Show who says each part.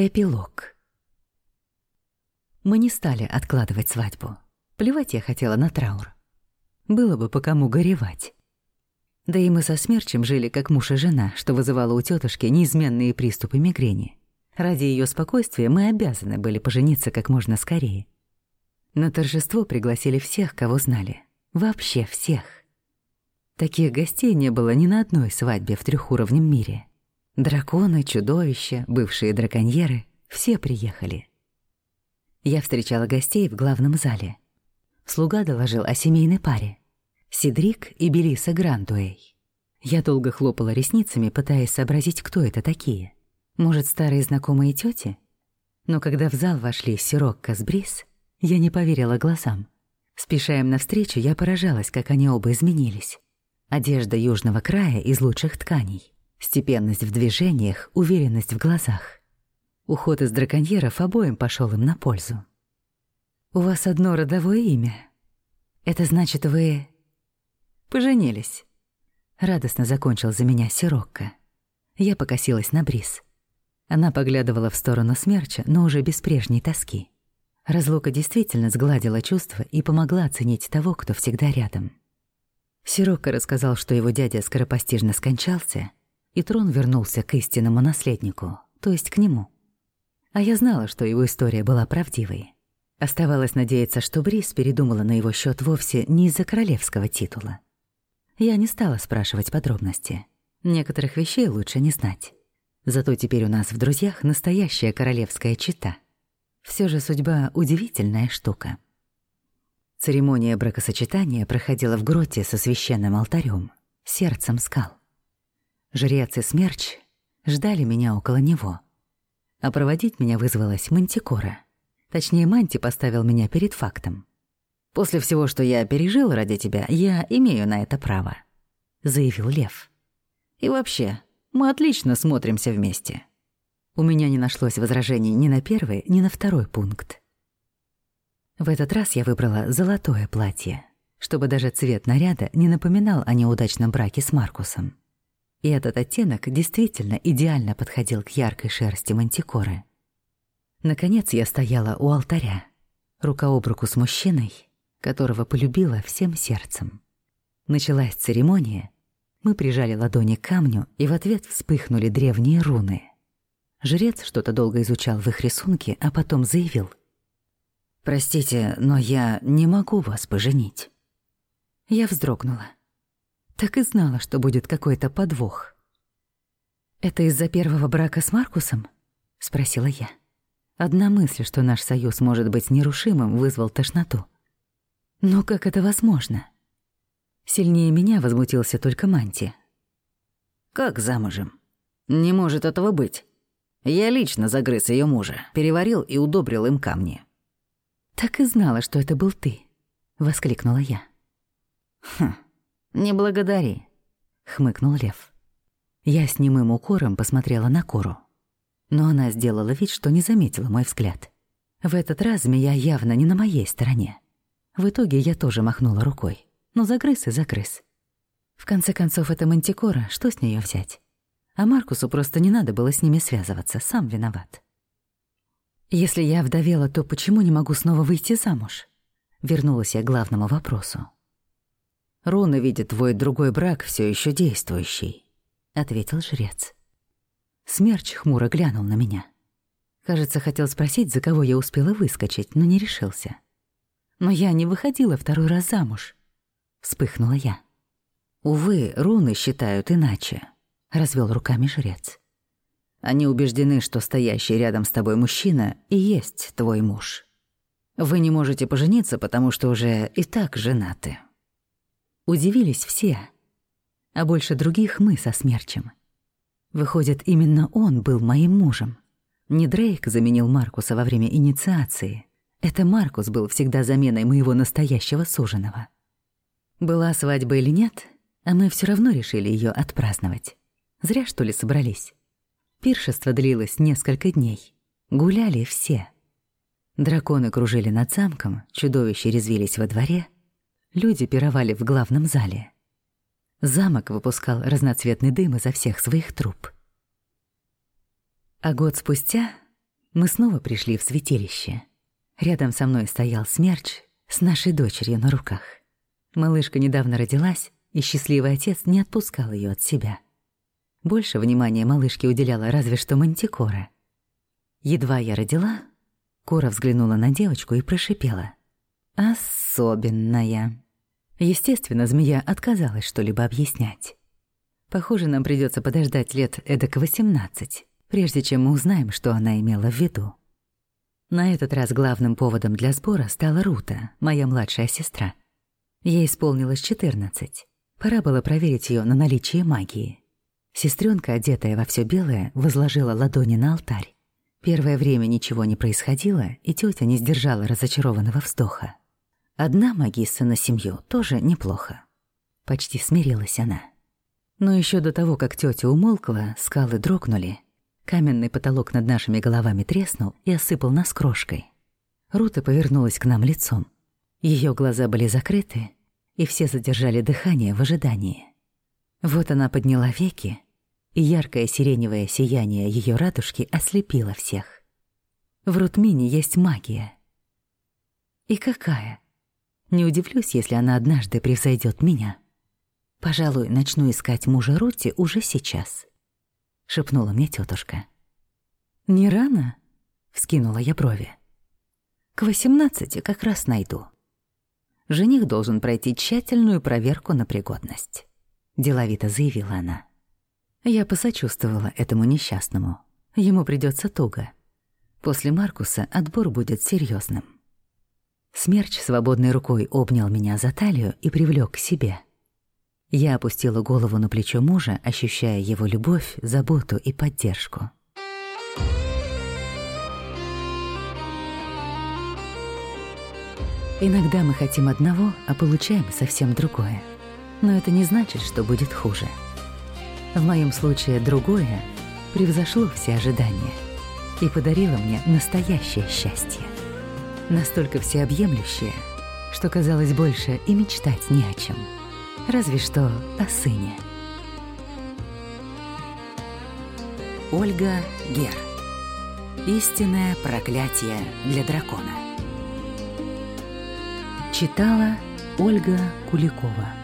Speaker 1: Эпилог. Мы не стали откладывать свадьбу. Плевать я хотела на траур. Было бы по кому горевать. Да и мы со Смерчем жили как муж и жена, что вызывало у тетушки неизменные приступы мигрени. Ради ее спокойствия мы обязаны были пожениться как можно скорее. На торжество пригласили всех, кого знали. Вообще всех. Таких гостей не было ни на одной свадьбе в трехуровнем мире. Драконы, чудовища, бывшие драконьеры — все приехали. Я встречала гостей в главном зале. Слуга доложил о семейной паре. Сидрик и Белиса Грандуэй. Я долго хлопала ресницами, пытаясь сообразить, кто это такие. Может, старые знакомые тети? Но когда в зал вошли Сирокко с я не поверила глазам. Спеша им навстречу, я поражалась, как они оба изменились. Одежда южного края из лучших тканей — Степенность в движениях, уверенность в глазах. Уход из драконьеров обоим пошел им на пользу. «У вас одно родовое имя. Это значит, вы...» «Поженились». Радостно закончил за меня Сирокко. Я покосилась на Брис. Она поглядывала в сторону смерча, но уже без прежней тоски. Разлука действительно сгладила чувства и помогла оценить того, кто всегда рядом. Сирокко рассказал, что его дядя скоропостижно скончался, и трон вернулся к истинному наследнику, то есть к нему. А я знала, что его история была правдивой. Оставалось надеяться, что Брис передумала на его счет вовсе не из-за королевского титула. Я не стала спрашивать подробности. Некоторых вещей лучше не знать. Зато теперь у нас в друзьях настоящая королевская чита. Все же судьба — удивительная штука. Церемония бракосочетания проходила в гроте со священным алтарем, сердцем скал. Жрец и смерч ждали меня около него. А проводить меня вызвалась Мантикора. Точнее, Манти поставил меня перед фактом. «После всего, что я пережил ради тебя, я имею на это право», — заявил Лев. «И вообще, мы отлично смотримся вместе». У меня не нашлось возражений ни на первый, ни на второй пункт. В этот раз я выбрала золотое платье, чтобы даже цвет наряда не напоминал о неудачном браке с Маркусом. И этот оттенок действительно идеально подходил к яркой шерсти мантикоры. Наконец я стояла у алтаря, рука об руку с мужчиной, которого полюбила всем сердцем. Началась церемония, мы прижали ладони к камню, и в ответ вспыхнули древние руны. Жрец что-то долго изучал в их рисунке, а потом заявил. «Простите, но я не могу вас поженить». Я вздрогнула. Так и знала, что будет какой-то подвох. «Это из-за первого брака с Маркусом?» — спросила я. Одна мысль, что наш союз может быть нерушимым, вызвал тошноту. Но как это возможно? Сильнее меня возмутился только Манти.
Speaker 2: «Как замужем? Не может этого быть. Я лично загрыз ее мужа, переварил и удобрил им камни».
Speaker 1: «Так и знала, что это был ты», — воскликнула я.
Speaker 2: «Хм, «Не благодари», — хмыкнул Лев.
Speaker 1: Я с немым укором посмотрела на Кору. Но она сделала вид, что не заметила мой взгляд. В этот раз змея явно не на моей стороне. В итоге я тоже махнула рукой. Ну, загрыз и загрыз. В конце концов, это мантикора, что с нее взять? А Маркусу просто не надо было с ними связываться, сам виноват. Если я вдовела, то почему не могу снова выйти замуж? Вернулась я к главному вопросу.
Speaker 2: Руна видит твой другой брак все еще действующий», — ответил жрец.
Speaker 1: Смерч хмуро глянул на меня. Кажется, хотел спросить, за кого я успела выскочить, но не решился. «Но я не выходила второй раз замуж», — вспыхнула я.
Speaker 2: «Увы, руны считают иначе», — развел руками жрец. «Они убеждены, что стоящий рядом с тобой мужчина и есть твой муж. Вы не можете пожениться, потому что уже и так женаты».
Speaker 1: Удивились все. А больше других мы со Смерчем. Выходит, именно он был моим мужем. Не Дрейк заменил Маркуса во время инициации. Это Маркус был всегда заменой моего настоящего суженого. Была свадьба или нет, а мы все равно решили ее отпраздновать. Зря, что ли, собрались. Пиршество длилось несколько дней. Гуляли все. Драконы кружили над замком, чудовища резвились во дворе — Люди пировали в главном зале. Замок выпускал разноцветный дым изо всех своих труб. А год спустя Мы снова пришли в святилище. Рядом со мной стоял смерч с нашей дочерью на руках. Малышка недавно родилась, и счастливый отец не отпускал ее от себя. Больше внимания малышке уделяла разве что мантикора. Едва я родила, Кора взглянула на девочку и прошипела. «Особенная». Естественно, змея отказалась что-либо объяснять. Похоже, нам придется подождать лет эдак 18, прежде чем мы узнаем, что она имела в виду. На этот раз главным поводом для сбора стала Рута, моя младшая сестра. Ей исполнилось 14. Пора было проверить ее на наличие магии. Сестренка, одетая во все белое, возложила ладони на алтарь. Первое время ничего не происходило, и тетя не сдержала разочарованного вздоха. Одна магисса на семью тоже неплохо. Почти смирилась она. Но еще до того, как тетя умолкла, скалы дрогнули. Каменный потолок над нашими головами треснул и осыпал нас крошкой. Рута повернулась к нам лицом. Ее глаза были закрыты, и все задержали дыхание в ожидании. Вот она подняла веки, и яркое сиреневое сияние ее радужки ослепило всех. В Рутмине есть магия. И какая? Не удивлюсь, если она однажды превзойдет меня. Пожалуй, начну искать мужа Рути уже сейчас, шепнула мне тетушка. Не рано? вскинула я брови. К восемнадцати как раз найду. Жених должен пройти тщательную проверку на пригодность, деловито заявила она. Я посочувствовала этому несчастному. Ему придется туго. После Маркуса отбор будет серьезным. Смерч свободной рукой обнял меня за талию и привлек к себе. Я опустила голову на плечо мужа, ощущая его любовь, заботу и поддержку. Иногда мы хотим одного, а получаем совсем другое. Но это не значит, что будет хуже. В моем случае другое превзошло все ожидания и подарило мне настоящее счастье. Настолько всеобъемлющее, что казалось больше и мечтать не о чем – разве что о сыне. Ольга Гер. Истинное проклятие для дракона. Читала Ольга Куликова.